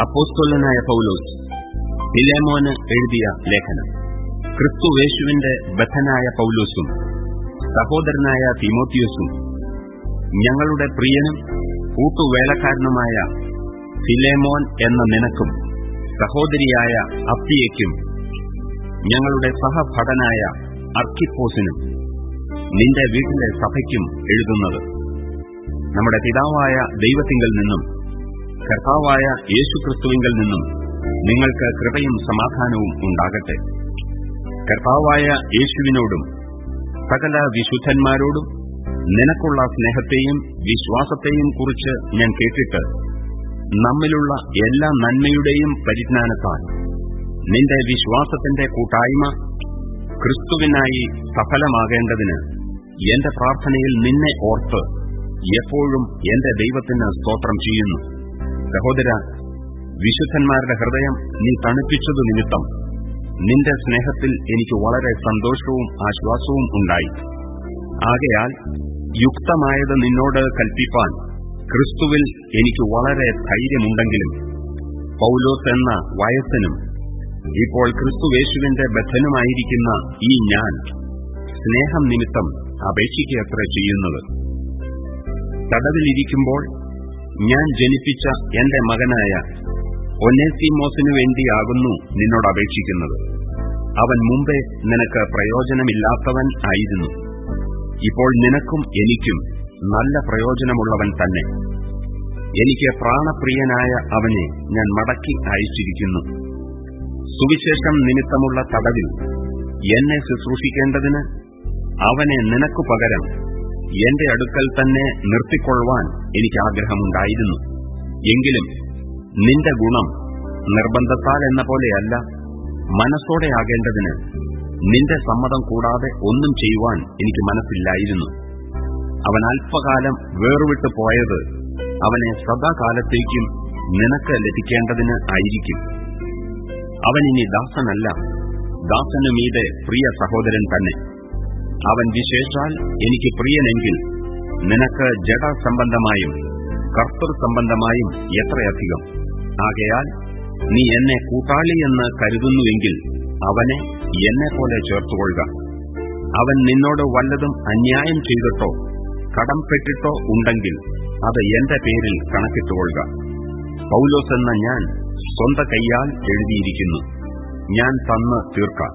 അപ്പോസ്തോലനായ പൌലോസ് ഫിലേമോന് എഴുതിയ ലേഖനം. ക്രിസ്തുവേശുവിന്റെ ബദ്ധനായ പൌലോസും സഹോദരനായ തിമോത്തിയോസും ഞങ്ങളുടെ പ്രിയനും കൂട്ടുവേലക്കാരനുമായ ഫിലേമോൻ എന്ന നിനക്കും സഹോദരിയായ അപ്തിയയ്ക്കും ഞങ്ങളുടെ സഹഭടനായ അർക്കിപ്പോസിനും നിന്റെ വീട്ടിലെ സഭയ്ക്കും എഴുതുന്നത്. നമ്മുടെ പിതാവായ ദൈവത്തിങ്കിൽ നിന്നും കർത്താവായ യേശുക്രിസ്തുവിങ്കിൽ നിന്നും നിങ്ങൾക്ക് കൃപയും സമാധാനവും ഉണ്ടാകട്ടെ. കർത്താവായ യേശുവിനോടും സകല വിശുദ്ധന്മാരോടും നിനക്കുള്ള സ്നേഹത്തെയും വിശ്വാസത്തെയും കുറിച്ച് ഞാൻ കേട്ടിട്ട് നമ്മിലുള്ള എല്ലാ നന്മയുടെയും പരിജ്ഞാനത്താൽ നിന്റെ വിശ്വാസത്തിന്റെ കൂട്ടായ്മ ക്രിസ്തുവിനായി സഫലമാകേണ്ടതിന് എന്റെ പ്രാർത്ഥനയിൽ നിന്നെ ഓർത്ത് എപ്പോഴും എന്റെ ദൈവത്തിന് സ്തോത്രം ചെയ്യുന്നു. സഹോദര വിശുദ്ധന്മാരുടെ ഹൃദയം നീ തണുപ്പിച്ചതു നിമിത്തം നിന്റെ സ്നേഹത്തിൽ എനിക്ക് വളരെ സന്തോഷവും ആശ്വാസവും ഉണ്ടായി. ആകയാൽ യുക്തമായത് നിന്നോട് കൽപ്പിപ്പാൻ ക്രിസ്തുവിൽ എനിക്ക് വളരെ ധൈര്യമുണ്ടെങ്കിലും പൌലോസ് എന്ന വയസ്സനും ഇപ്പോൾ ക്രിസ്തുവേശുവിന്റെ ബദ്ധനുമായിരിക്കുന്ന ഈ ഞാൻ സ്നേഹം നിമിത്തം അപേക്ഷിക്കത്ര ചെയ്യുന്നത്. തടവിലിരിക്കുമ്പോൾ ഞാൻ ജനിപ്പിച്ച എന്റെ മകനായ ഒനേസിമോസിനു വേണ്ടിയാകുന്നു നിന്നോട് അപേക്ഷിക്കുന്നത്. അവൻ മുമ്പേ നിനക്ക് പ്രയോജനമില്ലാത്തവൻ ആയിരുന്നു. ഇപ്പോൾ നിനക്കും എനിക്കും നല്ല പ്രയോജനമുള്ളവൻ തന്നെ. എനിക്ക് പ്രാണപ്രിയനായ അവനെ ഞാൻ മടക്കി അയച്ചിരിക്കുന്നു. സുവിശേഷം നിമിത്തമുള്ള തടവിൽ എന്നെ ശുശ്രൂഷിക്കേണ്ടതിന് അവനെ നിനക്കു പകരം എന്റെ അടുക്കൽ തന്നെ നിർത്തിക്കൊള്ളുവാൻ എനിക്ക് ആഗ്രഹമുണ്ടായിരുന്നു. എങ്കിലും നിന്റെ ഗുണം നിർബന്ധത്താൽ എന്ന പോലെയല്ല. മനസ്സോടെ ആകേണ്ടതിന് നിന്റെ സമ്മതം കൂടാതെ ഒന്നും ചെയ്യുവാൻ എനിക്ക് മനസ്സില്ലായിരുന്നു. അവൻ അല്പകാലം വേർവിട്ടു പോയത് അവനെ സദാകാലത്തേക്കും നിനക്ക് ലഭിക്കേണ്ടതിന് ആയിരിക്കും. അവൻ ഇനി ദാസനല്ല. ദാസനുമീതെ പ്രിയ സഹോദരൻ തന്നെ. അവൻ വിശേഷാൽ എനിക്ക് പ്രിയനെങ്കിൽ നിനക്ക് ജഡസംബന്ധമായും കർത്തൃ സംബന്ധമായും എത്രയധികം? ആകയാൽ നീ എന്നെ കൂട്ടാളിയെന്ന് കരുതുന്നുവെങ്കിൽ അവനെ എന്നെ പോലെ ചേർത്തുകൊള്ളുക. അവൻ നിന്നോട് വല്ലതും അന്യായം ചെയ്തിട്ടോ കടംപെട്ടിട്ടോ ഉണ്ടെങ്കിൽ അത് എന്റെ പേരിൽ കണക്കിട്ടുകൊള്ളുക. പൗലോസ് എന്ന ഞാൻ സ്വന്ത കൈയാൽ എഴുതിയിരിക്കുന്നു. ഞാൻ തന്ന് തീർക്കാം.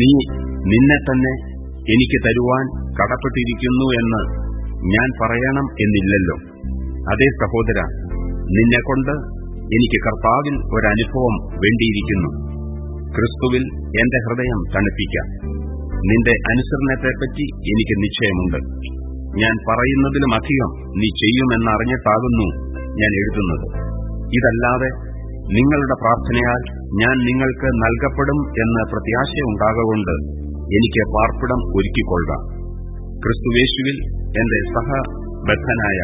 നീ നിന്നെ തന്നെ എനിക്ക് തരുവാൻ കടപ്പെട്ടിരിക്കുന്നു എന്ന് ഞാൻ പറയണം എന്നില്ലല്ലോ. അതേ സഹോദര നിന്നെക്കൊണ്ട് എനിക്ക് കർത്താവിൽ ഒരനുഭവം വേണ്ടിയിരിക്കുന്നു. ക്രിസ്തുവിൽ എന്റെ ഹൃദയം തണുപ്പിക്കാം. നിന്റെ അനുസരണത്തെപ്പറ്റി എനിക്ക് നിശ്ചയമുണ്ട്. ഞാൻ പറയുന്നതിലും അധികം നീ ചെയ്യുമെന്നറിഞ്ഞിട്ടാകുന്നു ഞാൻ എഴുതുന്നത്. ഇതല്ലാതെ നിങ്ങളുടെ പ്രാർത്ഥനയാൽ ഞാൻ നിങ്ങൾക്ക് നൽകപ്പെടും എന്ന് പ്രത്യാശയുണ്ടാകൊണ്ട് എനിക്ക് പാർപ്പിടം ഒരുക്കിക്കൊള്ളുക. ക്രിസ്തുവേശുവിൽ എന്റെ സഹബദ്ധനായ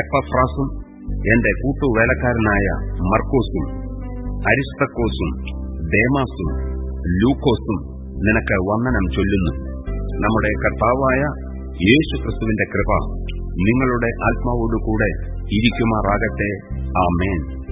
എപ്പഫ്രാസും എന്റെ കൂട്ടുവേലക്കാരനായ മർക്കോസും അരിസ്തക്കോസും ദേമാസും ലൂക്കോസും നിനക്ക് വന്ദനം ചൊല്ലുന്നു. നമ്മുടെ കർത്താവായ യേശു ക്രിസ്തുവിന്റെ കൃപ നിങ്ങളുടെ ആത്മാവോടുകൂടെ ഇരിക്കുമാറാകട്ടെ. ആമേൻ.